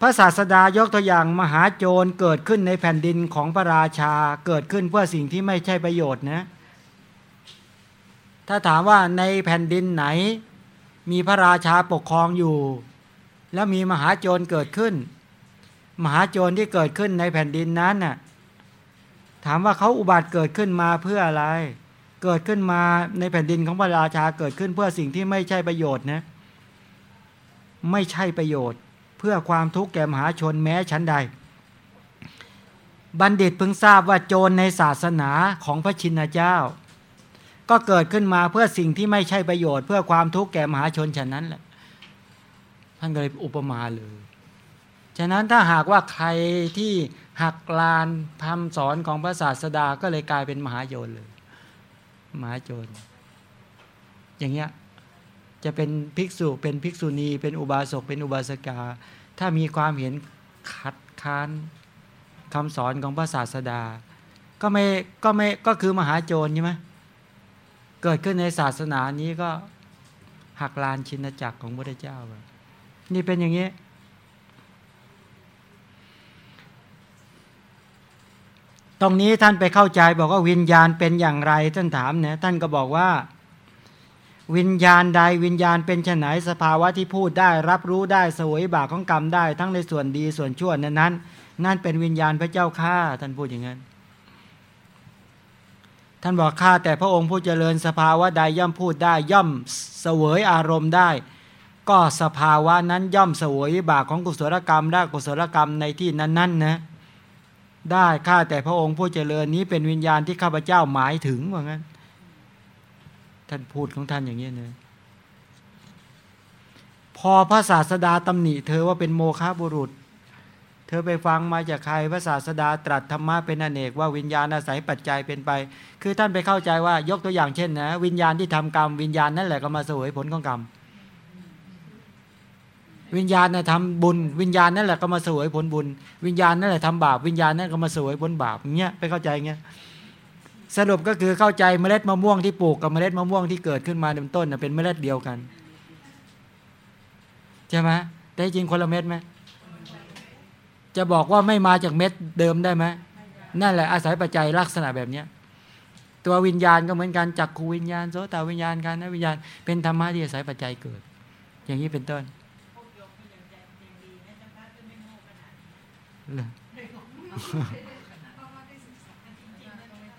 พระศาสดายกตัวอย่างมหาโจรเกิดขึ้นในแผ่นดินของพระราชาเกิดขึ้นเพื่อสิ่งที่ไม่ใช่ประโยชน์นะ ถ้าถามว่าในแผ่นดินไหน มีพระราชาปกครองอยู่ แล้วมีมหาโจรเกิดขึ้น มหาโจรที่เกิดขึ้นในแผ่นดินนั้นน่ะถามว่าเขาอุบัติเกิดขึ้นมาเพื่ออะไร เกิดขึ้นมาในแผ่นดินของพระราชาเกิดขึ้นเพื่อสิ่งที่ไม่ใช่ประโยชน์นะ ไม่ใช่ประโยชน์ เพื่อความทุกข์แก่มหาชนแม้ชั้นใด บัณฑิตเพิ่งทราบว่าโจรในศาสนาของพระชินเจ้า ก็เกิดขึ้นมาเพื่อสิ่งที่ไม่ใช่ประโยชน์ เพื่อความทุกข์แก่มหาชนฉะนั้นแหละท่านก็เลยอุปมาเลยฉะนั้นถ้าหากว่าใครที่หักลานคำสอนของพระศาสดาก็เลยกลายเป็นมหาโจรเลยมหาโจรอย่างเงี้ย จะเป็นภิกษุ เป็นภิกษุณี เป็นอุบาสก เป็นอุบาสิกา ถ้ามีความเห็นขัดค้านคำสอนของพระศาสดา ก็ไม่ก็ไม่ก็คือมหาโจรใช่ไหมเกิดขึ้นในศาสนานี้ก็หักลานชินจักรของพระเจ้า นี่เป็นอย่างนี้ ตรงนี้ท่านไปเข้าใจบอกว่าวิญญาณเป็นอย่างไรท่านถามเนี่ยท่านก็บอกว่า วิญญาณใดวิญญาณเป็นไฉนสภาวะที่พูดได้ รับรู้ได้สวยบาปของกรรมได้ ทั้งในส่วนดีส่วนชั่วนั้นนั้นนั่นเป็นวิญญาณพระเจ้าข้าท่านพูดอย่างนั้น ท่านบอกข้าแต่พระองค์ผู้เจริญสภาวะใดย่อมพูดได้ย่อมเสวยอารมณ์ได้ ก็สภาวะนั้นย่อมเสวยบาปของกุศลกรรมได้กุศลกรรมในที่นั้นๆนะได้ข้าแต่พระองค์ผู้เจริญนี้เป็นวิญญาณที่ข้าพเจ้าหมายถึงว่างั้น ท่านพูดของท่านอย่างนี้เนะพอพระศาสดาตำหนิเธอว่าเป็นโมฆะบุรุษ เธอไปฟังมาจากใครพระศาสดาตรัสธรรมะเป็นอเนกว่าวิญญาณอาศัยปัจจัยเป็นไป คือท่านไปเข้าใจว่ายกตัวอย่างเช่นนะวิญญาณที่ทำกรรม วิญญาณนั่นแหละก็มาสวยผลของกรรม วิญญาณนี่ยทำบุญ วิญญาณนั่นแหละก็มาสวยผลบุญ วิญญาณนั่นแหละทำบาปวิญญาณนั่นก็มาสวยผลบาปเงี้ยไปเข้าใจเงี้ย สรุปก็คือเข้าใจเมล็ดมะม่วงที่ปลูกกับเมล็ดมะม่วงที่เกิดขึ้นมาในต้นเป็นเมล็ดเดียวกันใช่ไหมแต่จริงคนละเม็ดไหมจะบอกว่าไม่มาจากเม็ดเดิมได้ไหมนั่นแหละอาศัยปัจจัยลักษณะแบบเนี้ยตัววิญญาณก็เหมือนกันจักขูวิญญาณโสตวิญญาณกันนะวิญญาณเป็นธรรมะที่อาศัยปัจจัยเกิด อย่างนี้เป็นต้น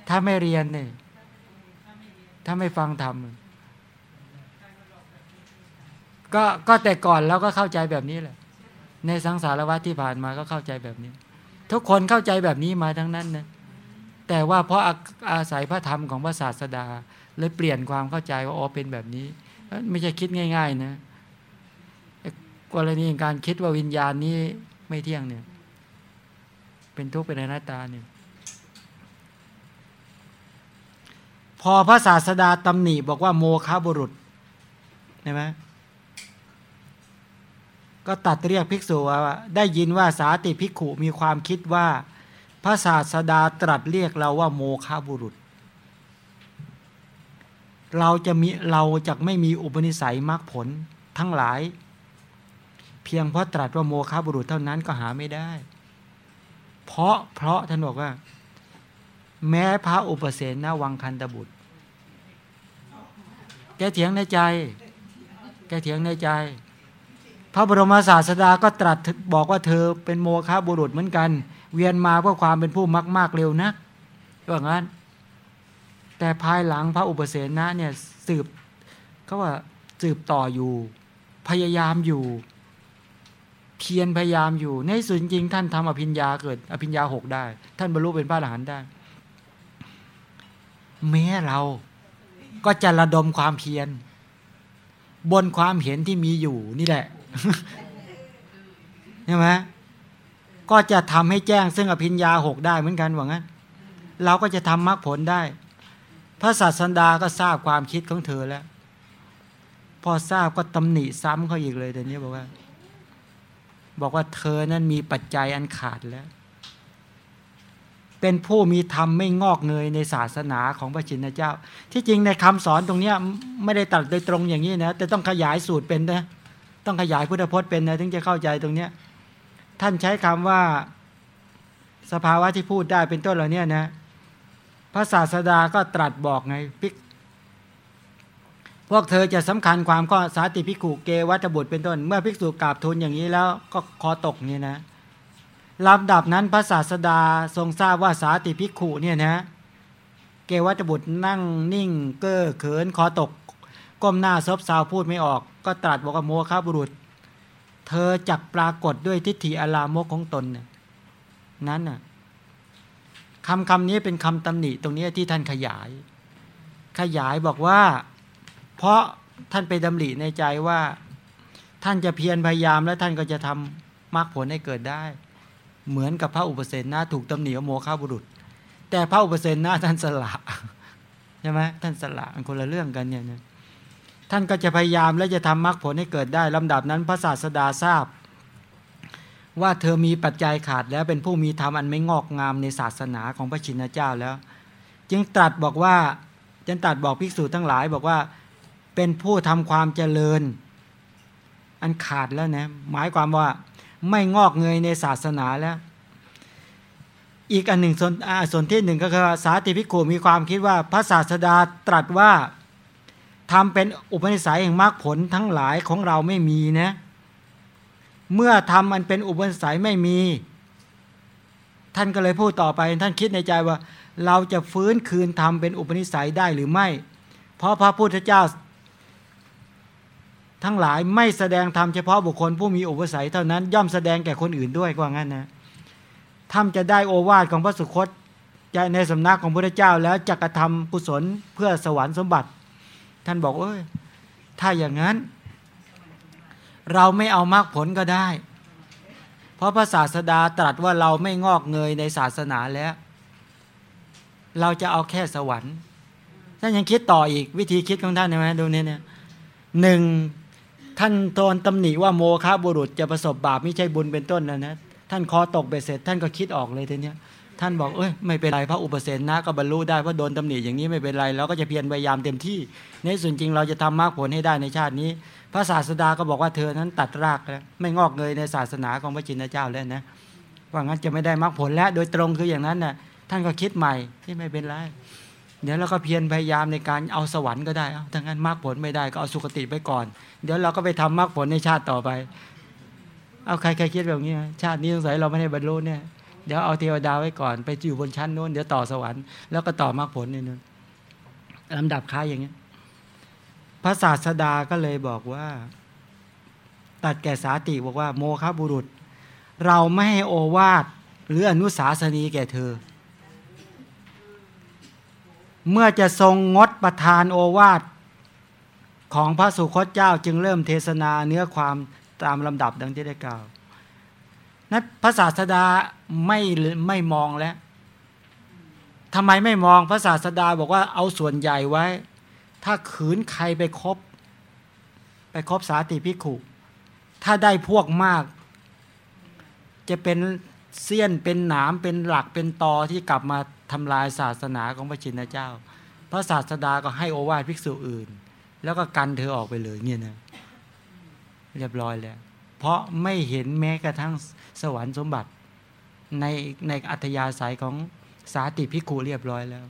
ถ้าไม่เรียนเนี่ยถ้าไม่ฟังธรรมก็ก็แต่ก่อนเราก็เข้าใจแบบนี้แหละ ในสังสารวัฏที่ผ่านมาก็เข้าใจแบบนี้ ทุกคนเข้าใจแบบนี้มาทั้งนั้นนะแต่ว่าเพราะอาศัยพระธรรมของพระศาสดาเลยเปลี่ยนความเข้าใจว่าอ๋อเป็นแบบนี้ ไม่ใช่คิดง่าย ๆ นะกรณีการคิดว่าวิญญาณนี้ไม่เที่ยงเนี่ย เป็นทุกข์เป็นอนัตตาเนี่ย พอพระศาสดาตำหนิบอกว่าโมฆะบุรุษใช่ไหมก็ตัดเรียกภิกษุว่าได้ยินว่าสาติภิกขุมีความคิดว่า พระศาสดาตรัสเรียกเราว่าโมฆะบุรุษ เราจะมีเราจะไม่มีอุปนิสัยมรรคผลทั้งหลาย เพียงเพราะตรัสว่าโมฆะบุรุษเท่านั้นก็หาไม่ได้ เพราะเพราะท่านบอกว่า แม้พระอุปเสนวังคันตบุตร แกเถียงในใจ แกเถียงในใจ พระบรมศาสดาก็ตรัสบอกว่าเธอเป็นโมฆะบุรุษเหมือนกัน เวียนมาเพื่อความเป็นผู้มักมากเร็วนักว่างั้น แต่ภายหลังพระอุปเสนะเนี่ยสืบเขาว่าสืบต่ออยู่ พยายามอยู่เพียรพยายามอยู่ ในสุดจริงท่านทำอภิญญาเกิด อภิญญาหกได้ ท่านบรรลุเป็นพระอรหันต์ได้ แม้เราก็จะระดมความเพียร บนความเห็นที่มีอยู่นี่แหละใช่ไหมก็จะทำให้แจ้งซึ่งอภิญญาหกได้เหมือนกันว่างั้น เราก็จะทำมรรคผลได้ พระศาสดาก็ทราบความคิดของเธอแล้ว พอทราบก็ตำหนิซ้ำเขาอีกเลยแต่นี้บอกว่า บอกว่าเธอนั้นมีปัจจัยอันขาดแล้ว เป็นผู้มีธรรมไม่งอกเงยในศาสนาของพระชินเจ้า ที่จริงในคำสอนตรงนี้ไม่ได้ตัดโดยตรงอย่างนี้นะแต่ต้องขยายสูตรเป็นนะต้องขยายพุทธพจน์เป็นนะถึงจะเข้าใจตรงเนี้ยท่านใช้คำว่าสภาวะที่พูดได้เป็นต้นเหล่านี้นะพระศาสดาก็ตรัสบอกไงพิกพวกเธอจะสำคัญความก็สาติพิขุเกวัตบุตรเป็นต้น เมื่อภิกษุกราบทูลอย่างนี้แล้วก็คอตกนี่นะ ลำดับนั้นพระศาสดาทรงทราบว่าสาติพิกขุเนี่ยนะเกวัตบุตรนั่งนิ่ง เก้อเขินคอตก ก้มหน้าซบซาวพูดไม่ออก ก็ตรัสบอกว่าโมฆะบุรุษ เธอจักปรากฏด้วยทิฏฐิอลามกของตนน,นั้นน่ะคำคำนี้เป็นคำตำหนิตรงนี้ที่ท่านขยาย ขยายบอกว่า เพราะท่านไปดำริในใจว่า ท่านจะเพียรพยายามแล้วท่านก็จะทำมรรคผลให้เกิดได้ เหมือนกับพระอุปเสนนาถูกตำหนิว่าโมฆะบุรุษ แต่พระอุปเสนนาท่านสละใช่ไหมท่านสละมันคนละเรื่องกันเนี่ยนะท่านก็จะพยายามและจะทำมรรคผลให้เกิดได้ลำดับนั้นพระศาสดาทราบ ว่าเธอมีปัจจัยขาดแล้วเป็นผู้มีธรรมอันไม่งอกงามในศาสนาของพระชินเจ้าแล้ว จึงตรัสบอกว่าจึงตรัสบอกภิกษุทั้งหลายบอกว่าเป็นผู้ทำความเจริญ อันขาดแล้วนะหมายความว่า ไม่งอกเงยในศาสนาแล้ว อีกอันหนึ่งส่วนส่วนที่หนึ่งก็คือสาติภิกขุมีความคิดว่าพระศาสดาตรัสว่าทำเป็นอุปนิสัยแห่งมรรคผลทั้งหลายของเราไม่มีนะ เมื่อทำมันเป็นอุปนิสัยไม่มี ท่านก็เลยพูดต่อไป ท่านคิดในใจว่า เราจะฟื้นคืนทำเป็นอุปนิสัยได้หรือไม่ เพราะพระพุทธเจ้า ทั้งหลายไม่แสดงธรรมเฉพาะบุคคลผู้มีอุปสัยเท่านั้นย่อมแสดงแก่คนอื่นด้วยกว่างั้นนะท่านจะได้โอวาทของพระสุคตในสำนักของพระเจ้าแล้วจะกระทำกุศลเพื่อสวรรค์สมบัติ ท่านบอกเอ้ยถ้าอย่างนั้น เราไม่เอามรรคผลก็ได้ เพราะพระศาสดาตรัสว่าเราไม่งอกเงยในศาสนาแล้ว เราจะเอาแค่สวรรค์ท่านยังคิดต่ออีกวิธีคิดของท่านใช่ไหมดูนี่เนี่ยหนึ่ง ท่านตอนตำหนิว่าโมฆะบุรุษจะประสบบาปไม่ใช่บุญเป็นต้นนะนะท่านคอตกเบ็ดเสร็จ ท่านก็คิดออกเลยทีเนี้ยท่านบอกเอ้ยไม่เป็นไรพระอุปเสนนะก็บรรลุได้เพราะโดนตำหนิอย่างนี้ไม่เป็นไรเราก็จะเพียรพยายามเต็มที่ ในส่วนจริงเราจะทำมากผลให้ได้ในชาตินี้ พระศาสดาก็บอกว่าเธอนั้นตัดรากแล้วไม่งอกเงยในศาสนาของพระจินเจ้าแล้วนะว่างั้นจะไม่ได้มรรคผลแล้วโดยตรงคืออย่างนั้นนะ่ะท่านก็คิดใหม่ที่ไม่เป็นไร เดี๋ยวเราก็เพียรพยายามในการเอาสวรรค์ก็ได้เอาถ้างั้นมรรคผลไม่ได้ก็เอาสุคติไปก่อน เดี๋ยวเราก็ไปทำมรรคผลในชาติต่อไป เอาใครใครคิดแบบนี้ ชาตินี้สงสัยเราไม่ได้บรรลุเนี่ย เดี๋ยวเอาเทวดาไว้ก่อน ไปอยู่บนชั้นโน้น เดี๋ยวต่อสวรรค์ แล้วก็ต่อมรรคผลนี่นึงลำดับค้าอย่างเงี้ย พระศาสดาก็เลยบอกว่า ตัดแก่สาติบอกว่า โมฆะบุรุษ เราไม่ให้โอวาทหรืออนุสาสนีแก่เธอ เมื่อจะทรงงดประทานโอวาทของพระสุคตเจ้าจึงเริ่มเทศนาเนื้อความตามลำดับดังที่ได้กล่าวนั้นพระศาสดาไม่ไม่มองแล้วทำไมไม่มองพระศาสดาบอกว่าเอาส่วนใหญ่ไว้ ถ้าขืนใครไปครบไปครบสาติพิขุ ถ้าได้พวกมาก จะเป็นเสี้ยนเป็นหนามเป็นหลักเป็นตอที่กลับมา ทำลายศาสนาของพระชินเจ้า พระศาสดาก็ให้โอวาทภิกษุอื่น แล้วก็กันเธอออกไปเลยเนี่ยนะเรียบร้อยแล้ว เพราะไม่เห็นแม้กระทั่งสวรรค์สมบัติ ในในอัธยาศัยของสาติพิกูเรียบร้อยแล้ว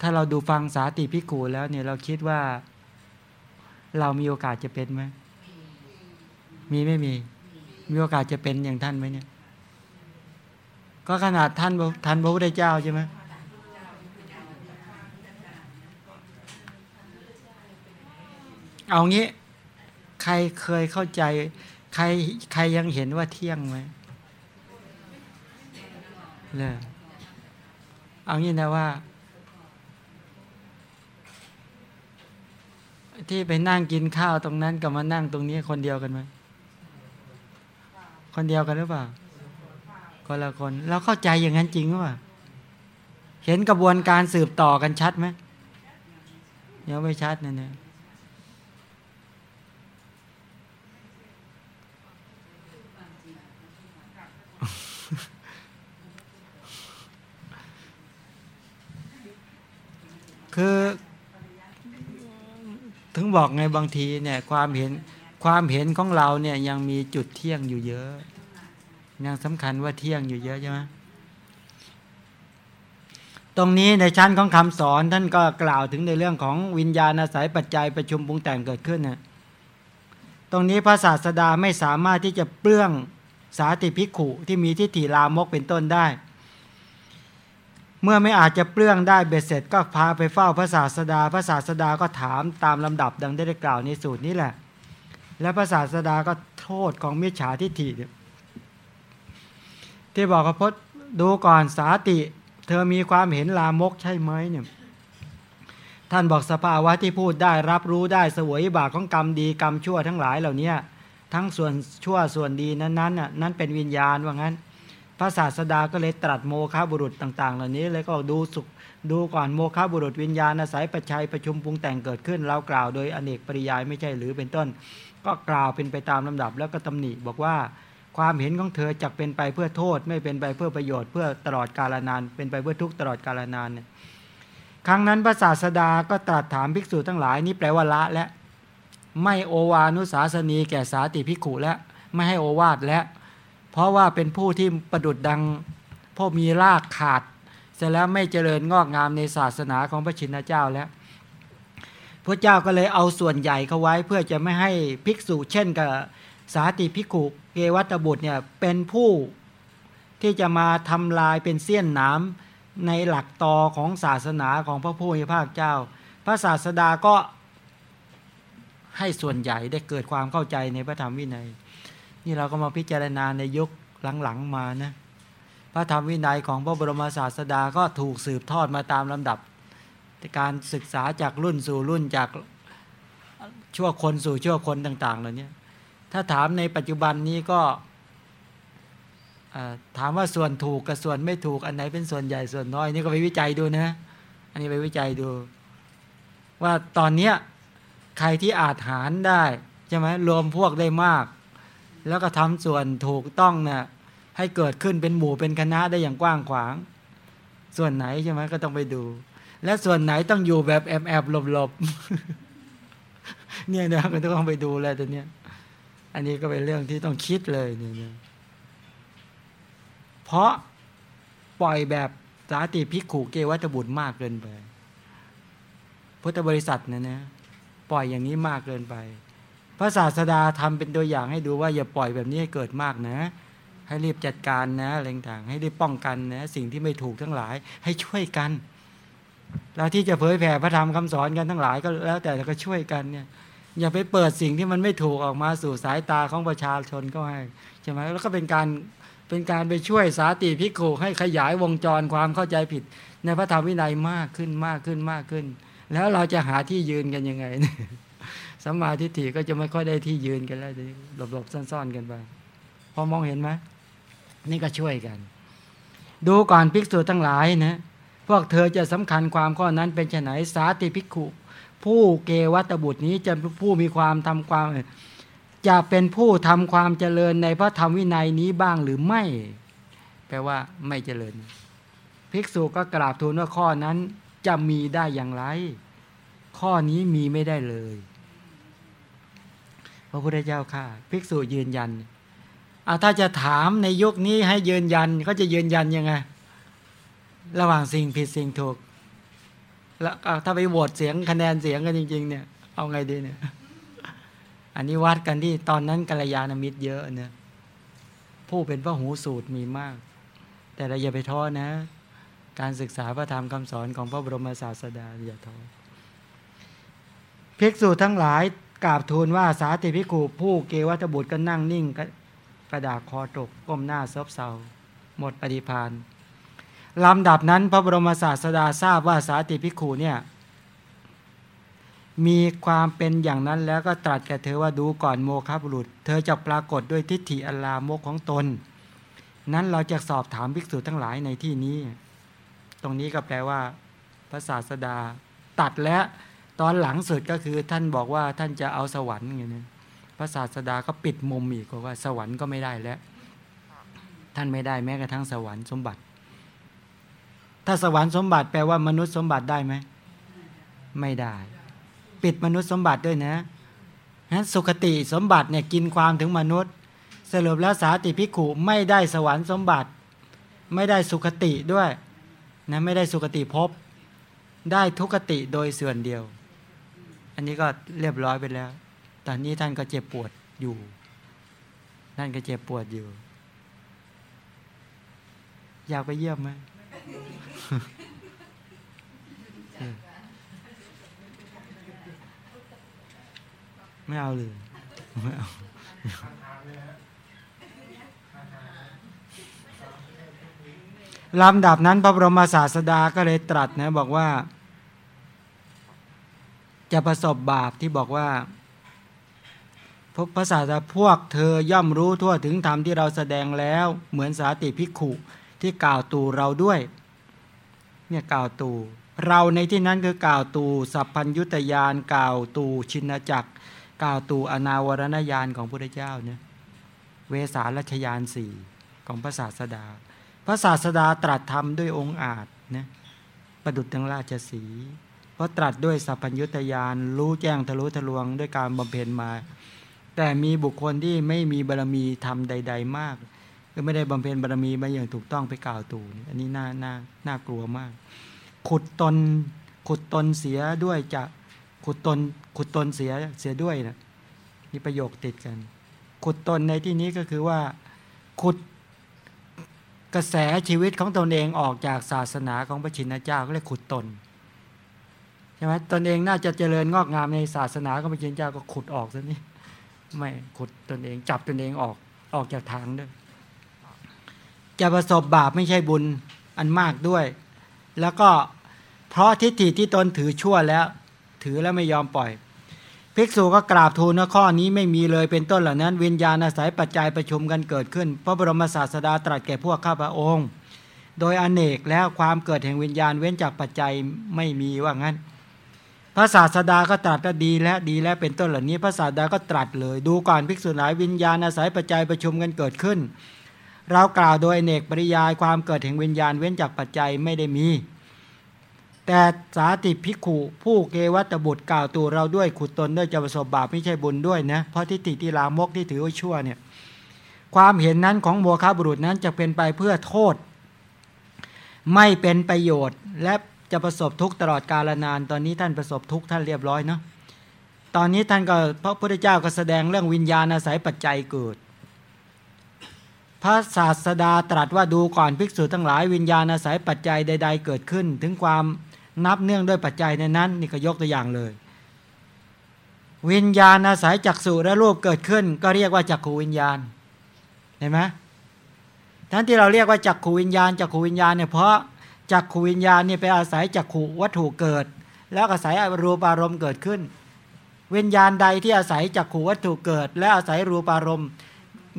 ถ้าเราดูฟังสาติพิกูแล้วเนี่ยเราคิดว่า เรามีโอกาสจะเป็นไหมมีไม่มี มีโอกาสจะเป็นอย่างท่านไหมเนี่ย ก็ขนาดท่านท่านพระพุทธเจ้าใช่ไหมเอางี้ใครเคยเข้าใจ ใครใครยังเห็นว่าเที่ยงไหมเลยเอางี้นะว่า ที่ไปนั่งกินข้าวตรงนั้นกับมานั่งตรงนี้คนเดียวกันไหมคนเดียวกันหรือเปล่า คนละคนเราเข้าใจอย่างนั้นจริงหรือเปล่าเห็นกระบวนการสืบต่อกันชัดไหมยังไม่ชัดนะเนี่ยคือถึงบอกไงบางทีเนี่ยความเห็นความเห็นของเราเนี่ยยังมีจุดเที่ยงอยู่เยอะ ยังสำคัญว่าเที่ยงอยู่เยอะใช่ไหมตรงนี้ในชั้นของคำสอนท่านก็กล่าวถึงในเรื่องของวิญญาณอาศัยปัจจัยประชุมปรุงแต่งเกิดขึ้นนะตรงนี้พระศาสดาไม่สามารถที่จะเปลื้องสาติภิกขุที่มีทิฏฐิลามกเป็นต้นได้ เมื่อไม่อาจจะเปลื้องได้เบ็ดเสร็จ ก็พาไปเฝ้าพระศาสดา พระศาสดาก็ถามตามลำดับดังได้กล่าวในสูตรนี้แหละ และพระศาสดาก็โทษของมิจฉาทิฏฐิ ที่บอกว่าพจน์ดูก่อนสาติ เธอมีความเห็นลามกใช่ไหมเนี่ยท่านบอกสภาวะที่พูดได้รับรู้ได้สวยบาปของกรรมดีกรรมชั่วทั้งหลายเหล่านี้ทั้งส่วนชั่วส่วนดีนั้นนั้นน่ะนั้นเป็นวิญญาณว่างั้น พระศาสดาก็เลยตรัสโมฆะบุรุษต่าง ๆ เหล่านี้เลยก็ดูสุขดูก่อนโมฆะบุรุษวิญญาณอาศัยปัจจัยประชุมปรุงแต่งเกิดขึ้นเรากล่าวโดยอเนกปริยายไม่ใช่หรือเป็นต้น ก็กล่าวเป็นไปตามลำดับแล้วก็ตำหนิบอกว่า ความเห็นของเธอจะเป็นไปเพื่อโทษ ไม่เป็นไปเพื่อประโยชน์เพื่อตลอดกาลนาน เป็นไปเพื่อทุกตลอดกาลนานเนี่ยครั้งนั้นพระศาสดาก็ตรัสถามภิกษุทั้งหลายนี่แปลว่าละและไม่โอวานุสาสนีแก่สาติภิกขุและไม่ให้โอวาทและ เพราะว่าเป็นผู้ที่ประดุดดังพวกมีรากขาดเสร็จแล้วไม่เจริญงอกงามในศาสนาของพระชินเจ้าแล้วพระเจ้าก็เลยเอาส่วนใหญ่เขาไว้เพื่อจะไม่ให้ภิกษุเช่นกับ สาติภิกุเกวัตบุตรเนี่ยเป็นผู้ที่จะมาทำลายเป็นเสี้ยนน้ำในหลักตอของศาสนาของพระผู้มีพระภาคเจ้า พระศาสดาก็ให้ส่วนใหญ่ได้เกิดความเข้าใจในพระธรรมวินัย นี่เราก็มาพิจารณาในยุคหลังๆมานะพระธรรมวินัยของพระบรมศาสดาก็ถูกสืบทอดมาตามลำดับ การศึกษาจากรุ่นสู่รุ่นจากชั่วคนสู่ชั่วคนต่าง ๆ เหล่านี้ ถ้าถามในปัจจุบันนี้ก็ถามว่าส่วนถูกกับส่วนไม่ถูกอันไหนเป็นส่วนใหญ่ส่วนน้อยนี่ก็ไปวิจัยดูนะอันนี้ไปวิจัยดู ว่าตอนเนี้ยใครที่อาจหารได้ใช่ไหมรวมพวกได้มาก แล้วก็ทำส่วนถูกต้องนะ่ะให้เกิดขึ้นเป็นหมู่เป็นคณะได้อย่างกว้างขวาง ส่วนไหนใช่ไหมก็ต้องไปดู และส่วนไหนต้องอยู่แบบแอบแอบหลบหลบเนี่ยนะก็ต้องไปดูแลตัวเนี้ย อันนี้ก็เป็นเรื่องที่ต้องคิดเลยเนี่ยเพราะปล่อยแบบสาติพิกขุเกวัตบุตรมากเกินไป พุทธบริษัทเนี่ยนะปล่อยอย่างนี้มากเกินไปพระศาสดาทำเป็นตัวอย่างให้ดูว่าอย่าปล่อยแบบนี้ให้เกิดมากนะ ให้รีบจัดการนะอะไรต่างให้รีบป้องกันนะสิ่งที่ไม่ถูกทั้งหลายให้ช่วยกันเราที่จะเผยแผ่พระธรรมคำสอนกันทั้งหลายก็แล้วแต่ก็ช่วยกันเนี่ย อย่าไปเปิดสิ่งที่มันไม่ถูกออกมาสู่สายตาของประชาชนก็ให้ใช่ไหมแล้วก็เป็นการเป็นการไปช่วยสาติพิโกให้ขยายวงจรความเข้าใจผิด ในพระธรรมวินัยมากขึ้นมากขึ้นมากขึ้น แล้วเราจะหาที่ยืนกันยังไงสัมมาทิฏฐิก็จะไม่ค่อยได้ที่ยืนกันแล้วหลบๆซ่อนๆกันไปพอมองเห็นไหมนี่ก็ช่วยกัน ดูก่อนภิกษุทั้งหลายนะพวกเธอจะสำคัญความข้อนั้นเป็นไฉนสาติภิกขุ ผู้เกวัตบุตรนี้จะผู้มีความทำความ จะเป็นผู้ทำความเจริญในพระธรรมวินัยนี้บ้างหรือไม่ แปลว่าไม่เจริญ ภิกษุก็กราบทูลว่าข้อนั้นจะมีได้อย่างไร ข้อนี้มีไม่ได้เลย พระพุทธเจ้าค่ะ ภิกษุยืนยันเอาถ้าจะถามในยุคนี้ให้ยืนยันเขาจะยืนยันยังไง ระหว่างสิ่งผิดสิ่งถูก แล้วถ้าไปโหวตเสียงคะแนนเสียงกันจริง ๆ เนี่ย เอาไงดีเนี่ย อันนี้วัดกันที่ตอนนั้นกัลยาณมิตรเยอะเนี่ยผู้เป็นพระหูสูตรมีมาก แต่เราอย่าไปท้อนะ การศึกษาพระธรรมคำสอนของพระบรมศาสดาอย่าท้อภิกษุทั้งหลายกราบทูลว่าสาธิภิกขุผู้เกวัตบุตรก็นั่งนิ่งกระดาษคอตกก้มหน้าซบเซาหมดปฏิพาน ลำดับนั้นพระบรมศาสดาทราบว่าสาติภิขุเนี่ยมีความเป็นอย่างนั้นแล้วก็ตรัสแก่เธอว่าดูก่อนโมคบุรุษ เธอจะปรากฏด้วยทิฏฐิอัลลามกของตน นั้นเราจะสอบถามภิกษุทั้งหลายในที่นี้ ตรงนี้ก็แปลว่าพระศาสดาตัดและตอนหลังสุดก็คือท่านบอกว่าท่านจะเอาสวรรค์อย่างนี้พระศาสดาก็ปิดมุมอีกว่าสวรรค์ก็ไม่ได้แล้ว ท่านไม่ได้แม้กระทั่งสวรรค์สมบัติ ถ้าสวรรค์สมบัติแปลว่ามนุษย์สมบัติได้ไหม ไม่ได้ ปิดมนุษย์สมบัติด้วยนะนั้นสุขติสมบัติเนี่ยกินความถึงมนุษย์ สรุปแล้วสาติพิขุไม่ได้สวรรค์สมบัติ ไม่ได้สุขติด้วยนะไม่ได้สุขติภพได้ทุกติโดยส่วนเดียว อันนี้ก็เรียบร้อยไปแล้ว ตอนนี้ท่านก็เจ็บปวดอยู่ท่านก็เจ็บปวดอยู่ อยากไปเยี่ยมไหม ไม่เอาเลยไม่เอาลำดับนั้นพระบรมศาสดาก็เลยตรัสนะบอกว่า จะประสบบาปที่บอกว่าพวกภาษาพวกเธอย่อมรู้ทั่วถึงธรรมที่เราแสดงแล้วเหมือนสาติพิกขุที่กล่าวตูเราด้วย เนี่ยกล่าวตู เราในที่นั้นคือกล่าวตูสัพพัญยุตยานกล่าวตูชินจักรกล่าวตูอนาวรณญาณของพระเจ้าเนี่ยเวสาลัชยานสี่ของพระศาสดา พระศาสดาตรัสธรรมด้วยองค์อาจนะประดุจดังราชสีเพราะตรัสด้วยสัพพัญยุตยานรู้แจ้งทะลุทะลวงด้วยการบำเพ็ญมา แต่มีบุคคลที่ไม่มีบารมีทำใด ๆ มาก ก็ไม่ได้บำเพ็ญบารมีมาอย่างถูกต้องไปกล่าวตูอันนี้น่าน่าน่ากลัวมาก ขุดตนขุดตนเสียด้วยจะขุดตนขุดตนเสียเสียด้วยนะนี่ประโยคติดกัน ขุดตนในที่นี้ก็คือว่า ขุดกระแสชีวิตของตนเองออกจากศาสนาของพระชินเจ้าก็เรียกขุดตนใช่ไหมตนเองน่าจะเจริญงอกงามในศาสนาของพระชินเจ้าก็ขุดออกซะนี่ไม่ขุดตนเองจับตนเองออกออกจากทางด้วย จะประสบบาปไม่ใช่บุญอันมากด้วย แล้วก็เพราะทิฏฐิที่ตนถือชั่วแล้ว ถือแล้วไม่ยอมปล่อย ภิกษุก็กราบทูลว่าข้อนี้ไม่มีเลยเป็นต้นเหล่านั้น วิญญาณอาศัยปัจจัยประชุมกันเกิดขึ้น พระบรมศาสดาตรัสแก่พวกข้าพระองค์ โดยอเนกแล้วความเกิดแห่งวิญญาณเว้นจากปัจจัยไม่มีว่างั้นพระศาสดาก็ตรัสว่าดีและดีและเป็นต้นเหล่านี้ พระศาสดาก็ตรัสเลย ดูก่อนภิกษุหลายวิญญาณอาศัยปัจจัยประชุมกันเกิดขึ้น เรากล่าวโดยเนกปริยายความเกิดแห่งวิญญาณเว้นจากปัจจัยไม่ได้มี แต่สาติภิกขุผู้เกวัตบุตรกล่าวตัวเราด้วยขุดตนด้วยจะประสบบาปไม่ใช่บุญด้วยนะเพราะทิฏฐิที่ลามกที่ถือว่าชั่วเนี่ยความเห็นนั้นของโมฆะบุรุษนั้นจะเป็นไปเพื่อโทษ ไม่เป็นประโยชน์ และจะประสบทุกข์ตลอดกาลนาน ตอนนี้ท่านประสบทุกข์ท่านเรียบร้อยเนาะตอนนี้ท่านก็พระพุทธเจ้าก็แสดงเรื่องวิญญาณอาศัยปัจจัยเกิด พระศาสดาตรัสว่าดูก่อนภิกษุทั้งหลายวิญญาณอาศัยปัจจัยใด ๆ เกิดขึ้น ถึงความนับเนื่องด้วยปัจจัยในนั้นนี่ก็ยกตัวอย่างเลย วิญญาณอาศัยจักษุและรูปเกิดขึ้น ก็เรียกว่าจักขูวิญญาณเห็นไหมทั้นที่เราเรียกว่าจักขูวิญญาณจักขูวิญญาณเนี่ยเพราะจักขูวิญญาณเนี่ยไปอาศัยจักขูวัตถุเกิด แล้วอาศัยรูปารมณ์เกิดขึ้นวิญญาณใดที่อาศัยจักขูวัตถุเกิด และอาศัยรูปารมณ์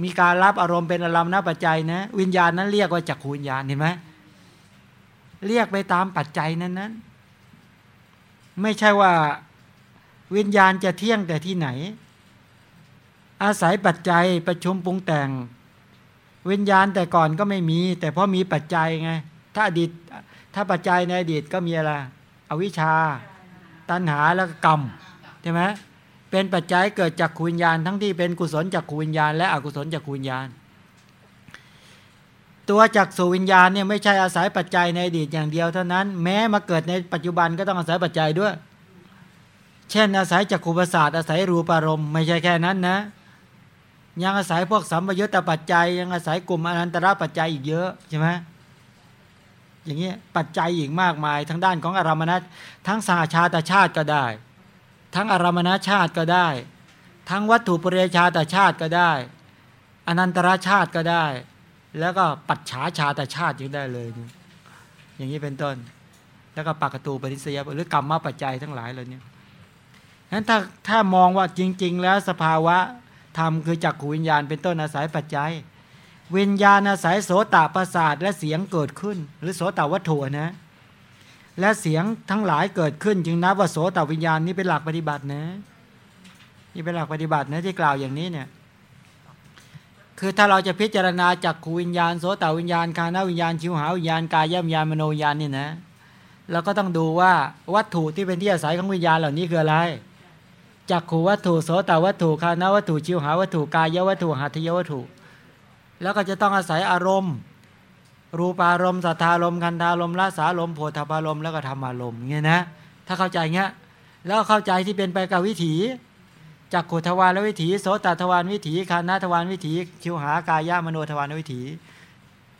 มีการรับอารมณ์เป็นอารมณ์นปัจจัยนะ วิญญาณนั้นเรียกว่าจักขูวิญญาณเห็นไหมเรียกไปตามปัจจัยนั้นนั้นไม่ใช่ว่าวิญญาณจะเที่ยงแต่ที่ไหน อาศัยปัจจัยประชุมปรุงแต่ง วิญญาณแต่ก่อนก็ไม่มี แต่เพราะมีปัจจัยไง ถ้าอดีตถ้าปัจจัยในอดีตก็มีอะไรอวิชชา ตัณหาแล้วก็กรรมใช่ไหม เป็นปัจจัยเกิดจากขุวิญญาณ ทั้งที่เป็นกุศลจากขุวิญญาณ และอกุศลจากขุวิญญาณ ตัวจักสุวิญญาณเนี่ยไม่ใช่อาศัยปัจจัยในอดีตอย่างเดียวเท่านั้น แม้มาเกิดในปัจจุบันก็ต้องอาศัยปัจจัยด้วย เช่น อาศัยจักขุประสาทอาศัยรูปารมณ์ไม่ใช่แค่นั้นนะ ยังอาศัยพวกสัมปยุตตปัจจัย ยังอาศัยกลุ่มอนันตระปัจจัยอีกเยอะใช่ไหมอย่างเงี้ยปัจจัยอีกมากมาย ทั้งด้านของอารามณะทั้งสาชาตชาติก็ได้ ทั้งอารามณชาติก็ได้ ทั้งวัตถุปริยชาตชาติก็ได้ อนันตรชาติก็ได้ แล้วก็ปัจฉาชาตชาติยังได้เลย อย่างนี้เป็นต้น แล้วก็ปากตูปริสยาหรือกรรมมาปัจจัยทั้งหลายเหลยเนี่ยนั้นถ้าถ้ามองว่าจริง ๆ แล้วสภาวะธรรมคือจักขวิญญาณเป็นต้นอาศัยปัจจัย วิญญาณอาศัยโสตประสาทและเสียงเกิดขึ้น หรือโสตวัตถุนะ และเสียงทั้งหลายเกิดขึ้น จึงนับว่าโสตวิญญาณนี้เป็นหลักปฏิบัตินะนี่เป็นหลักปฏิบัตินะที่กล่าวอย่างนี้เนี่ยคือถ้าเราจะพิจารณาจากขูวิญญาณโสตวิญญาณคานาวิญญาณชิวหาวิญญาณกายวิญญาณมโนวิญญาณนี่นะเราก็ต้องดูว่าวัตถุที่เป็นที่อาศัยของวิญญาณเหล่านี้คืออะไรจักขูวัตถุโสตวัตถุคานวัตถุชิวหาวัตถุกายวัตถุหัตถยวัตถุ แล้วก็จะต้องอาศัยอารมณ์ รูปารมณ์สัทธารมณ์กันธารมณ์ละสารมณ์โพธพารมณ์แล้วก็ธรรมารมณ์เงี้ยนะถ้าเข้าใจเงี้ยแล้วเข้าใจที่เป็นไปกับวิถีจักขุทวารวิถีโสตทวารวิถีคานาทวารวิถีชิวหากายะมโนทวารวิถี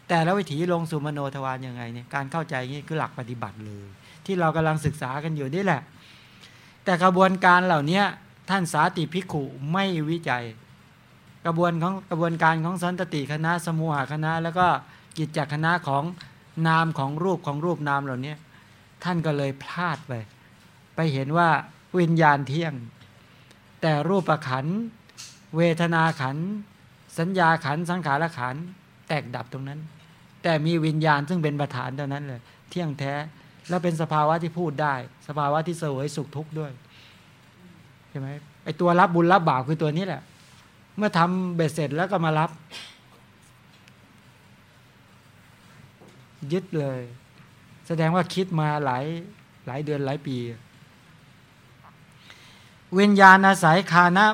แต่ละวิถีลงสู่มโนทวารยังไงเนี่ยการเข้าใจนี่คือหลักปฏิบัติเลย ที่เรากำลังศึกษากันอยู่นี่แหละ แต่กระบวนการเหล่านี้ท่านสาติพิขุไม่วิจัย กระบวนของกระบวนการของสันตติคณะสมุหคณะแล้วก็ กิจจคณะของนามของรูปของรูปนามเหล่านี้ท่านก็เลยพลาดไป ไปเห็นว่าวิญญาณเที่ยง แต่รูปขัน เวทนาขัน สัญญาขันสังขารขัน แตกดับตรงนั้น แต่มีวิญญาณซึ่งเป็นประธานเท่านั้นเลยเที่ยงแท้แล้วเป็นสภาวะที่พูดได้ สภาวะที่เสวยสุขทุกข์ด้วยใช่ไหมไอตัวรับบุญรับบาปคือตัวนี้แหละ เมื่อทำเบ็ดเสร็จแล้วก็มารับ ยึดเลย แสดงว่าคิดมาหลายหลายเดือนหลายปี วิญญาณอาศัยคานะ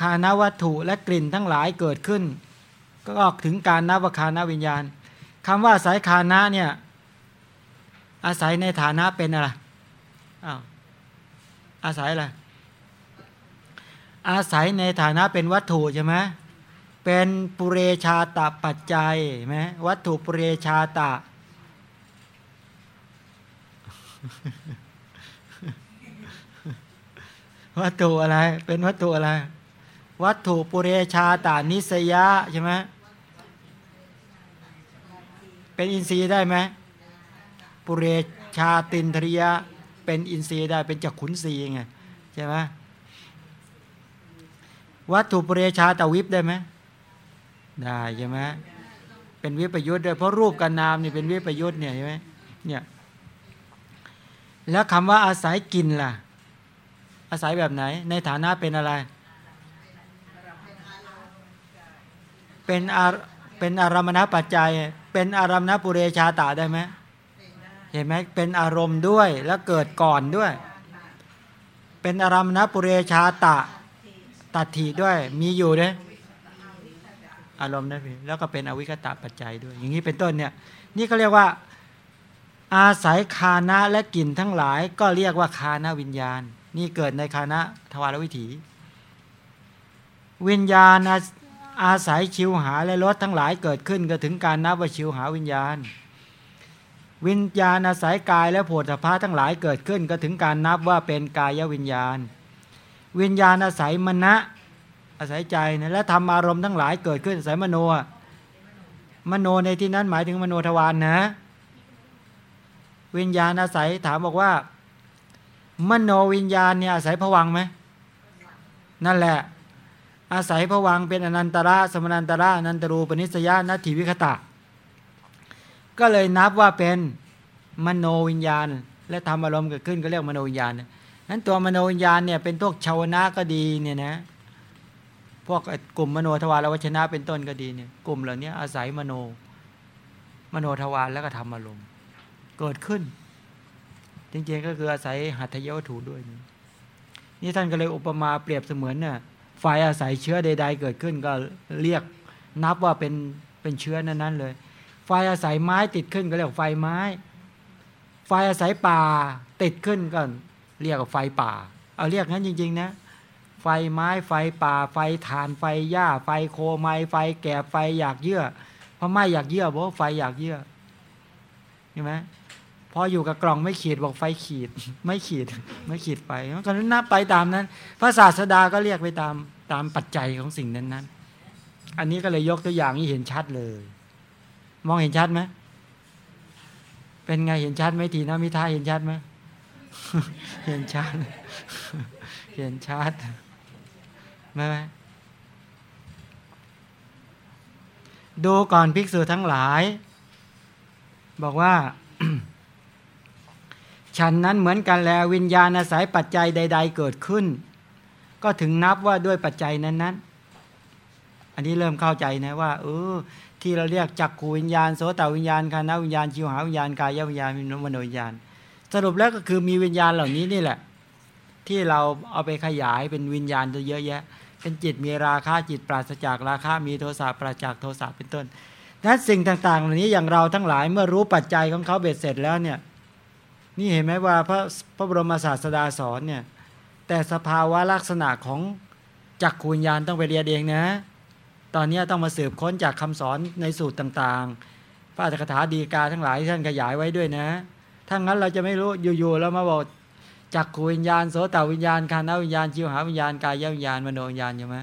คานาวัตถุและกลิ่นทั้งหลายเกิดขึ้น ก็ออกถึงการนับคานาวิญญาณคำว่าอาศัยคานะเนี่ยอาศัยในฐานะเป็นอะไรอ้าวอาศัยอะไรอาศัยในฐานะเป็นวัตถุใช่ไหมเป็นปุเรชาตะปัจจัยไหมวัตถุปุเรชาตะ วัตถุอะไร เป็นวัตถุอะไร วัตถุปุเรชาตานิสยะใช่ไหมเป็นอินทรีย์ได้ไหมปุเรชาตินทริยะ เป็นอินทรีย์ได้เป็นจักขุนทรีย์ไงใช่ไหมวัตถุปุเรชาตวิปได้ไหมได้ใช่ไหมเป็นวิปยุทธ์ด้วยเพราะรูปกับนามนี่เป็นวิปยุทธ์เนี่ยใช่ไหมเนี่ย แล้วคำว่าอาศัยกินล่ะ อาศัยแบบไหน ในฐานะเป็นอะไร เป็นอาเป็นอารมณปัจจัย เป็นอารมณปุเรชาตาได้ไหมเห็นไหมเป็นอารมณ์ด้วยแล้วเกิดก่อนด้วย เป็นอารมณปุเรชาตะตัดถีด้วย มีอยู่ด้วยอารมณ์นะพี่แล้วก็เป็นอวิคตะปัจจัยด้วย อย่างนี้เป็นต้นเนี่ย นี่ก็เรียกว่า อาศัยคานะและกลิ่นทั้งหลาย ก็เรียกว่าคานะวิญญาณ นี่เกิดในคานะทวารวิถี วิญญาณอาศัยชิวหาและรสทั้งหลายเกิดขึ้นก็ถึงการนับว่าชิวหาวิญญาณ วิญญาณอาศัยกายและโผฏฐาทั้งหลายเกิดขึ้น ก็ถึงการนับว่าเป็นกายวิญญาณ วิญญาณอาศัยมณะอาศัยใจนะและทำอารมณ์ทั้งหลายเกิดขึ้นอาศัยมโนมโนในที่นั้นหมายถึงมโนทวารนนะ วิญญาณอาศัยถามบอกว่า มโนวิญญาณเนี่ยอาศัยผวังไหมนั่นแหละ อาศัยผวังเป็นอนันตระสมนันตระอนันตรูปนิสยานัตถิวิคตะ ก็เลยนับว่าเป็นมโนวิญญาณ และธรรมารมณ์เกิดขึ้นก็เรียกมโนวิญญาณนั้นตัวมโนวิญญาณเนี่ยเป็นพวกชวนะก็ดีเนี่ยนะพวกกลุ่มมโนทวาราวัชชนะเป็นต้นก็ดีเนี่ยกลุ่มเหล่านี้อาศัยมโน มโนทวารแล้วก็ธรรมารมณ์ เกิดขึ้น จริงๆก็คืออาศัยหัตถยวัตถุด้วย นี่ท่านก็เลยอุปมาเปรียบเสมือนเนี่ยไฟอาศัยเชื้อใด ๆ เกิดขึ้นก็เรียกนับว่าเป็นเป็นเชื้อนั้นๆเลย ไฟอาศัยไม้ติดขึ้นก็เรียกไฟไม้ ไฟอาศัยป่าติดขึ้นก็เรียกว่าไฟป่า เอาเรียกงั้นจริง ๆ นะไฟไม้ไฟป่าไฟถ่านไฟหญ้า ไฟโคไม้ไฟแกบไฟอยากเยื่อเพราะไม่อยากเยื่อบอกไฟอยากเยื่อเห็นไหม พออยู่กับกล่องไม่ขีดบอกไฟขีด ไม่ขีดไม่ขีดไฟก็นับไปตามนั้น พระศาสดาก็เรียกไปตามตามปัจจัยของสิ่งนั้นนั้นอันนี้ก็เลยยกตัวอย่างนี้เห็นชัดเลย มองเห็นชัดไหมเป็นไงเห็นชัดไหมทีนะมิท้าเห็นชัดไหมเห็นชัดเห็นชัดไหมดูก่อนภิกษุทั้งหลาย บอกว่า ฉันนั้นเหมือนกันแล้ววิญญาณอาศัยปัจจัยใด ๆ เกิดขึ้น ก็ถึงนับว่าด้วยปัจจัยนั้นๆ อันนี้เริ่มเข้าใจนะว่าเออที่เราเรียกจักขูวิญญาณโสตวิญญาณคานาวิญญาณชิวหาวิญญาณกายวิญญาณมโนวิญญาณ สรุปแล้วก็คือมีวิญญาณเหล่านี้นี่แหละ ที่เราเอาไปขยายเป็นวิญญาณจะเยอะแยะ เป็นจิตมีราคะจิตปราศจากราคะมีโทสะปราศจากโทสะเป็นต้นนั้นสิ่งต่างๆ เหล่านี้อย่างเราทั้งหลายเมื่อรู้ปัจจัยของเขาเบ็ดเสร็จแล้วเนี่ย นี่เห็นไหมว่าพระพระบรมศาสดาสอนเนี่ยแต่สภาวะลักษณะของจักขูญญาณต้องไปเรียนเองนะ ตอนนี้ต้องมาสืบค้นจากคำสอนในสูตรต่างๆ พระอัตถกถาดีกาทั้งหลายท่านขยายไว้ด้วยนะ ถ้างั้นเราจะไม่รู้อยู่ๆแล้วมาบอกจักขูวิญญาณโสตวิญญาณคานาวิญญาณจิวหาวิญญาณกายวิญญาณมโนวิญญาณใช่ไหม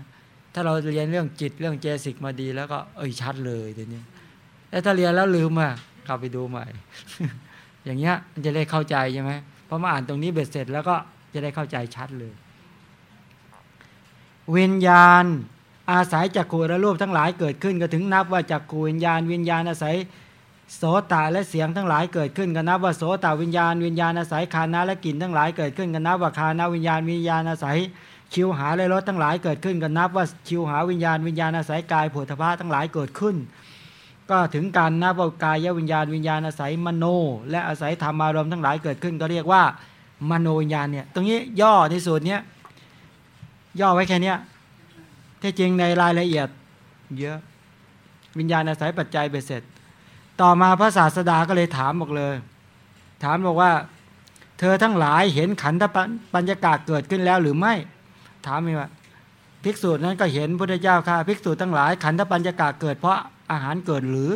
ถ้าเราเรียนเรื่องจิตเรื่องเจสิกมาดี แล้วก็เอ้ยชัดเลยทีนี้แต่ถ้าเรียนแล้วลืมอะกลับไปดูใหม่ อย่างเงี้ยจะได้เข้าใจใช่ไหมพอมาอ่านตรงนี้เบ็ดเสร็จแล้วก็จะได้เข้าใจชัดเลย วิญญาณ อาศัยจักขูและรูปทั้งหลายเกิดขึ้น ก็ถึงนับว่าจักขูวิญญาณวิญญาณอาศัยโสตาและเสียงทั้งหลายเกิดขึ้นก็นับว่าโสตวิญญาณวิญญาณอาศัยคานาและกลิ่นทั้งหลายเกิดขึ้นก็นับว่าคานาวิญญาณวิญญาณอาศัยชิวหาและรสทั้งหลายเกิดขึ้นก็นับว่าชิวหาวิญญาณวิญญาณอาศัยกายโผฏฐะทั้งหลายเกิดขึ้น ก็ถึงการนับว่ากายวิญญาณวิญญาณอาศัยมโน และอาศัยธรรมารมณ์ทั้งหลายเกิดขึ้นก็เรียกว่ามโนวิญญาณเนี่ยตรงนี้ย่อในสูตรเนี้ยย่อไว้แค่นี้แที่จริงในรายละเอียดเยอะวิญญาณอาศัยปัจจัยเบ็ดเสร็จ ต่อมาพระศาสดาก็เลยถามบอกเลย ถามบอกว่า เธอทั้งหลายเห็นขันธปัญญากาเกิดขึ้นแล้วหรือไม่ ถามมีว่า ภิกษุนั้นก็เห็นพระเจ้าค่ะ ภิกษุทั้งหลายขันธปัญญากาเกิดเพราะ อาหารเกิดหรือ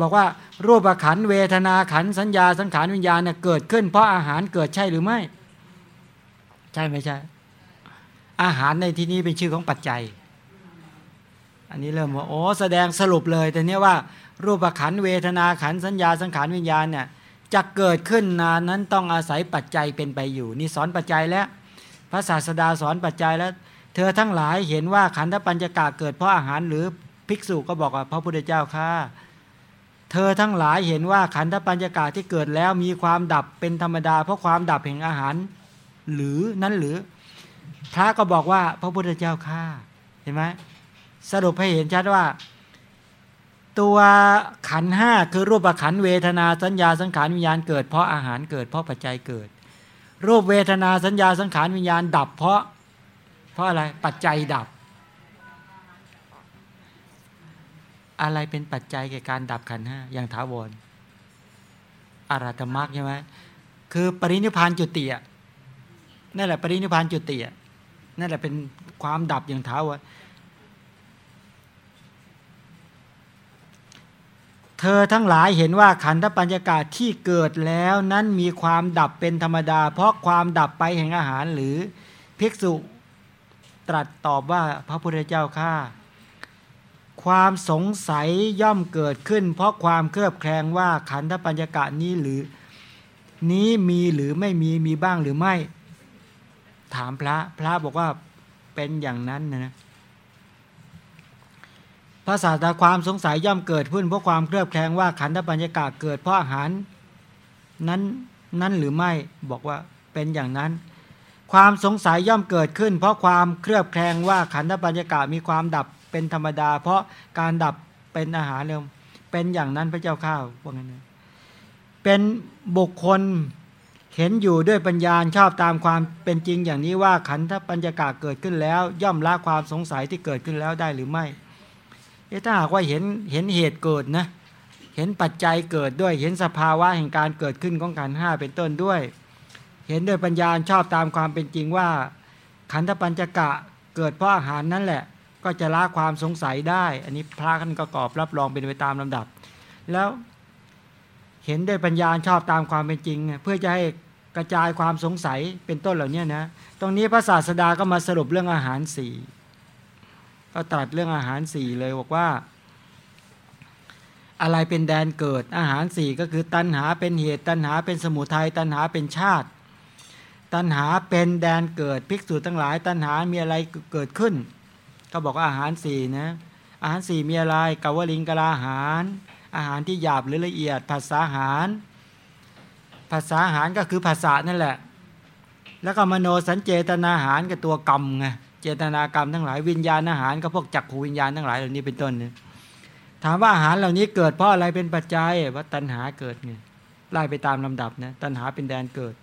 บอกว่ารูปขันเวทนาขันสัญญาสังขารวิญญาณเนี่ยเกิดขึ้นเพราะอาหารเกิดใช่หรือไม่ ใช่ไม่ใช่ อาหารในที่นี้เป็นชื่อของปัจจัย อันนี้เริ่มว่าโอ้แสดงสรุปเลย แต่เนี้ยว่า รูปขันเวทนาขันสัญญาสังขารวิญญาณเนี่ยจะเกิดขึ้นนานนั้นต้องอาศัยปัจจัยเป็นไปอยู่ นี่สอนปัจจัยแล้ว พระศาสดาสอนปัจจัยแล้ว เธอทั้งหลายเห็นว่าขันธปัญจกะเกิดเพราะอาหารหรือภิกษุก็บอกว่าพระพุทธเจ้าค่ะเธอทั้งหลายเห็นว่าขันธปัญจกะที่เกิดแล้วมีความดับเป็นธรรมดา เพราะความดับแห่งอาหาร หรือนั้นหรือ พระก็บอกว่าพระพุทธเจ้าข้าเห็นไหมสรุปให้เห็นชัดว่า ตัวขันห้าคือรูปขันเวทนาสัญญาสังขารวิญญาณเกิดเพราะอาหารเกิดเพราะปัจจัยเกิด รูปเวทนาสัญญาสังขารวิญญาณดับเพราะ เพราะอะไรปัจจัยดับ อะไรเป็นปัจจัยแก่การดับขันห้าอย่างถาวรอารัตมรรคใช่ไหมคือปรินิพานจุติอะนั่นแหละปรินิพานจุติอะนั่นแหละเป็นความดับอย่างถาวรเธอทั้งหลายเห็นว่าขันธปัญญากาศที่เกิดแล้วนั้นมีความดับเป็นธรรมดา เพราะความดับไปแห่งอาหารหรือภิกษุ ตรัสตอบว่าพระพุทธเจ้าข้าความสงสัยย่อมเกิดขึ้น เพราะความเครือบแคลงว่าขันธปัญญากาศนี้หรือนี้มีหรือไม่มีมีบ้างหรือไม่ ถามพระพระบอกว่าเป็นอย่างนั้นนะพระศาสดาความสงสัยย่อมเกิดขึ้นเพราะความเครือบแคลงว่าขันธปัญญากาศเกิดเพราะอาหาร นั้นนั้นหรือไม่บอกว่าเป็นอย่างนั้น ความสงสัยย่อมเกิดขึ้น เพราะความเครือบแคลงว่าขันธปัญญากาศมีความดับเป็นธรรมดา เพราะการดับเป็นอาหารเร็วเป็นอย่างนั้นพระเจ้าข้าวว่างั้นเป็นบุคคลเห็นอยู่ด้วยปัญญาชอบตามความเป็นจริงอย่างนี้ว่าขันธปัญญากาศเกิดขึ้นแล้ว ย่อมละความสงสัยที่เกิดขึ้นแล้วได้หรือไม่ถ้าหากว่าเห็นเห็นเหตุเกิดนะเห็นปัจจัยเกิดด้วยเห็นสภาวะแห่งการเกิดขึ้นของขันห้าเป็นต้นด้วย เห็นด้วยปัญญาชอบตามความเป็นจริงว่า ขันธปัญจกะเกิดเพราะอาหารนั่นแหละ ก็จะละความสงสัยได้ อันนี้พระท่านก็กอบรับรองเป็นไปตามลำดับ แล้วเห็นด้วยปัญญาชอบตามความเป็นจริง เพื่อจะให้กระจายความสงสัยเป็นต้นเหล่านี้นะตรงนี้พระศาสดาก็มาสรุปเรื่องอาหารสี่ก็ตรัสเรื่องอาหารสี่เลยบอกว่า อะไรเป็นแดนเกิดอาหารสี่ก็คือตัณหาเป็นเหตุตัณหาเป็นสมุทัยตัณหาเป็นชาติ ตัณหาเป็นแดนเกิดภิกษุทั้งหลาย ตัณหามีอะไรเกิดขึ้นเขาบอกว่าอาหารสี่นะอาหารสี่มีอะไรกาวลิงกลาอาหาร อาหารที่หยาบหรือละเอียดภาษาอาหารภาษาอาหารก็คือภาษานั่นแหละ แล้วก็มโนสัญเจตนาอาหารกับตัวกรรมไงเจตนากรรมทั้งหลายวิญญาณอาหารก็พวกจักขูวิญญาณทั้งหลายเหล่านี้เป็นต้นเนี่ยถามว่าอาหารเหล่านี้เกิดเพราะอะไรเป็นปัจจัยว่าตัณหาเกิดไงไล่ไปตามลำดับนะตัณหาเป็นแดนเกิด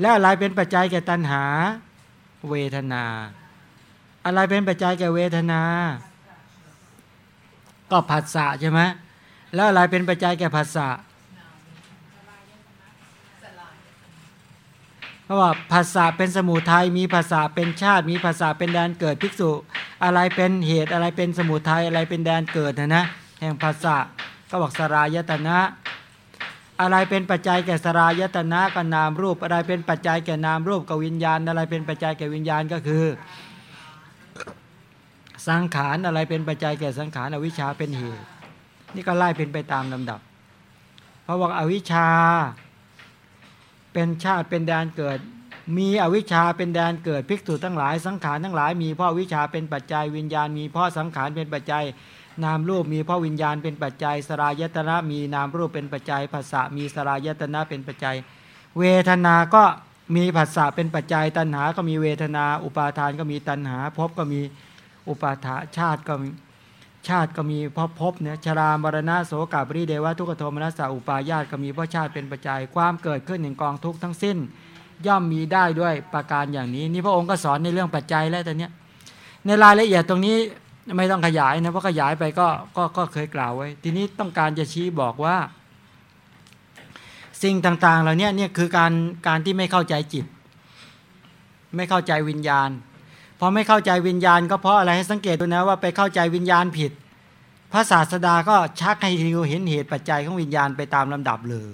แล้วอะไรเป็นปัจจัยแก่ตัณหา เวทนา อะไรเป็นปัจจัยแก่เวทนา ก็ผัสสะใช่ไหมแล้วอะไรเป็นปัจจัยแก่ผัสสะเพราะว่าภาษาเป็นสมุทัยมีภาษาเป็นชาติ มีภาษาเป็นแดนเกิดภิกษุ อะไรเป็นเหตุอะไรเป็นสมุทัยอะไรเป็นแดนเกิดนะนะแห่งภาษาก็บอกสรายตนะ อะไรเป็นปัจจัยแก่สรายตนะกับนามรูป อะไรเป็นปัจจัยแก่นามรูปกับวิญญาณ อะไรเป็นปัจจัยแก่วิญญาณก็คือ สังขารอะไรเป็นปัจจัยแก่สังขารอวิชชาเป็นเหตุนี่ก็ไล่เป็นไปตามลำดับ เพราะว่าอาวิชชา เป็นชาติเป็นแดนเกิด มีอวิชชาเป็นแดนเกิดภิกษุทั้งหลายสังขารทั้งหลาย มีเพราะวิชาเป็นปัจจัยวิญญาณ มีเพราะสังขารเป็นปัจจัย นามรูปมีพราะวิญญาณเป็นปัจจัยสรายตนะมีนามรูปเป็นปัจจัยภาษามีสรายตนะเป็นปัจจัย เวทนาก็มีภาษาเป็นปัจจัย ตัณหาก็มีเวทนา อุปาทานก็มีตัณหาภพก็มีอุปาทาชาติก็มีชาติก็มีพราะภพเนี่ยชรามรณะโสกาบริเดวะทุกขโทมนัสสะอุปาญาตก็มีเพราะชาติเป็นปัจจัยความเกิดขึ้นแห่งกองทุกข์ทั้งสิ้น ย่อมมีได้ด้วยประการอย่างนี้ นี่พระองค์ก็สอนในเรื่องปัจจัยแล้วแต่เนี้ยในรายละเอียดตรงนี้ ไม่ต้องขยายนะเพราะขยายไปก็ก็ก็เคยกล่าวไว้ ทีนี้ต้องการจะชี้บอกว่า สิ่งต่างๆเหล่านี้เนี่ยคือการการที่ไม่เข้าใจจิต ไม่เข้าใจวิญญาณพอไม่เข้าใจวิญญาณ ก็เพราะอะไรให้สังเกตดูนะว่าไปเข้าใจวิญญาณผิด พระศาสดาก็ชักให้เราเห็นเหตุปัจจัยของวิญญาณไปตามลำดับเลย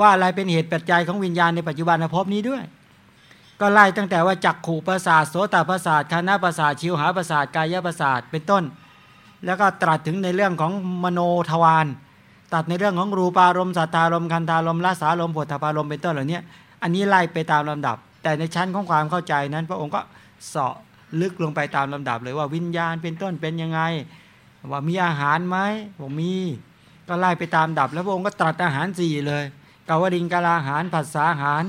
ว่าอะไรเป็นเหตุปัจจัยของวิญญาณในปัจจุบันภพนี้ด้วย ก็ไล่ตั้งแต่ว่าจักขู่ประสาทโสตประสาทคานาประสาทชิวหาประสาทกายประสาทเป็นต้น แล้วก็ตรัสถึงในเรื่องของมโนทวารตัดในเรื่องของรูปารมณ์สัทธารมณ์คันธารมณ์ลาสารมณ์ผลทพารมณ์เป็นต้นเหล่านี้อันนี้ไล่ไปตามลำดับ แต่ในชั้นของความเข้าใจนั้น พระองค์ก็เสาะลึกลงไปตามลำดับเลยว่าวิญญาณเป็นต้นเป็นยังไง ว่ามีอาหารไหมบอกมี ก็ไล่ไปตามดับ แล้วพระองค์ก็ตรัสอาหารสี่เลยกาวดิงกาลาหารผัสสาอาหาร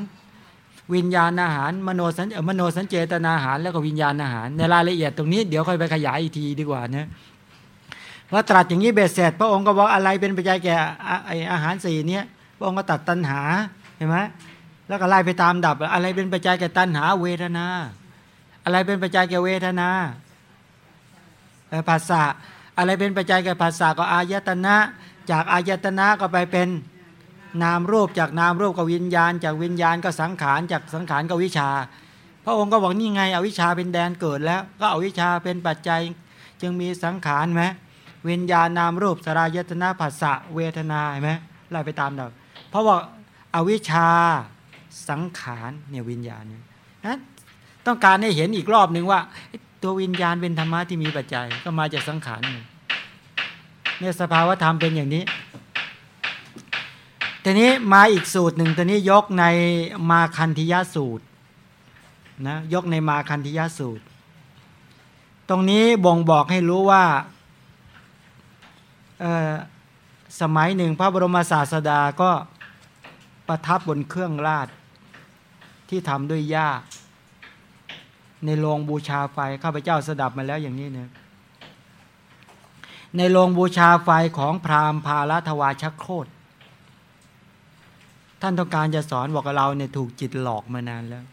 วิญญาณอาหาร มโนสัญมโนสัญเจตนาอาหาร แล้วก็วิญญาณอาหาร ในรายละเอียดตรงนี้เดี๋ยวค่อยไปขยายอีกทีดีกว่านะพอตรัสอย่างนี้เบ็ดเสร็จพระองค์ก็บอกอะไรเป็นปัจจัยแก่ไออาหารสี่เนี้ยพระองค์ก็ตัดตัณหาเห็นไหมแล้วก็ไล่ไปตามดับ อะไรเป็นปัจจัยแก่ตัณหาเวทนา อะไรเป็นปัจจัยแก่เวทนาภาษาอะไรเป็นปัจจัยแก่ภาษาก็อายตนะ จากอายตนะก็ไปเป็น นามรูปจากนามรูปก็วิญญาณ จากวิญญาณก็สังขารจากสังขารก็วิชา พระองค์ก็บอกนี่ไงอวิชาเป็นแดนเกิดแล้ว ก็อวิชาเป็นปัจจัยจึงมีสังขารไหมวิญญาณนามรูปสรายตนะภาษาเวทนาเห็นไหมไล่ไปตามเราเพราะว่าอาวิชาสังขารเนี่ยวิญญาณเนี่ยต้องการให้เห็นอีกรอบหนึ่งว่า ตัววิญญาณเป็นธรรมะที่มีปัจจัยก็มาจากสังขารเนี่ยสภาวะธรรมเป็นอย่างนี้ ทีนี้มาอีกสูตรหนึ่งตอนนี้ยกในมาคันธิยสูตรนะยกในมาคันธิยสูตร ตรงนี้บ่งบอกให้รู้ว่าสมัยหนึ่งพระบรมศาสดาก็ประทับบนเครื่องราชที่ทำด้วยหญ้า ในโรงบูชาไฟข้าพเจ้าสดับมาแล้วอย่างนี้เนี่ยในโรงบูชาไฟของพราหมณ์พาลทวาชโคต ท่านต้องการจะสอนบอกเราเนี่ยถูกจิตหลอกมานานแล้ว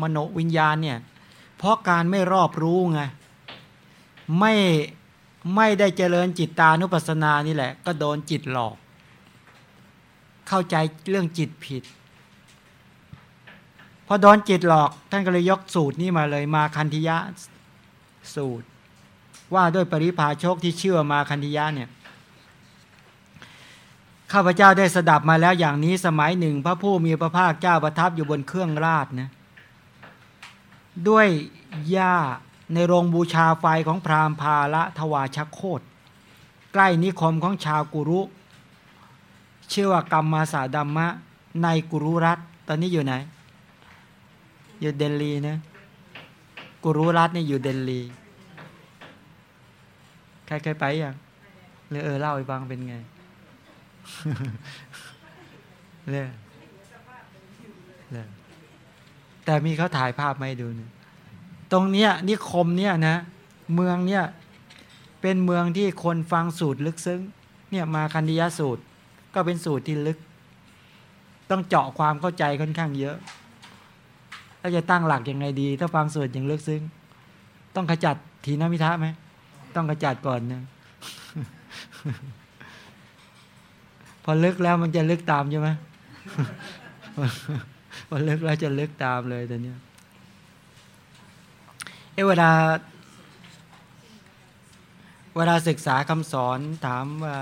มโนวิญญาณเนี่ย เพราะการไม่รอบรู้ไงไม่ไม่ได้เจริญจิตตานุปัสสนานี่แหละ ก็โดนจิตหลอก เข้าใจเรื่องจิตผิดพอโดนจิตหลอก ท่านก็เลยยกสูตรนี้มาเลยมาคันธิยะสูตร ว่าด้วยปริพาโชคที่เชื่อมาคันธิยะเนี่ย ข้าพเจ้าได้สดับมาแล้วอย่างนี้สมัยหนึ่ง พระผู้มีพระภาคเจ้าประทับอยู่บนเครื่องราชนะด้วยหญ้าในโรงบูชาไฟของพราหมณ์พาละทวาชโคต ใกล้นิคมของชาวกุรุ เชื่อว่ากรรมมาสาดัมมะ ในกุรุรัตตอนนี้อยู่ไหน อยู่เดลีนะกุรุรัตนี่อยู่เดลีใครเคยไปยังหรือเออเล่าให้ฟังเป็นไง เลยเลยแต่มีเขาถ่ายภาพมาให้ดูนะตรงเนี้ยนิคมเนี้ยนะ เมืองเนี้ยเป็นเมืองที่คนฟังสูตรลึกซึ้ง เนี่ยมาคันดิยสูตร ก็เป็นสูตรที่ลึก ต้องเจาะความเข้าใจค่อนข้างเยอะถ้าจะตั้งหลักยังไงดี ถ้าฟังส่วนอย่างลึกซึ้ง ต้องขจัดทีนมิทะไหมต้องขจัดก่อนนะ อลึกแล้วมันจะลึกตามใช่ไหมพอลึกแล้วจะลึกตามเลยตอนนี้เอเวลาเวลาศึกษาคำสอนถามว่า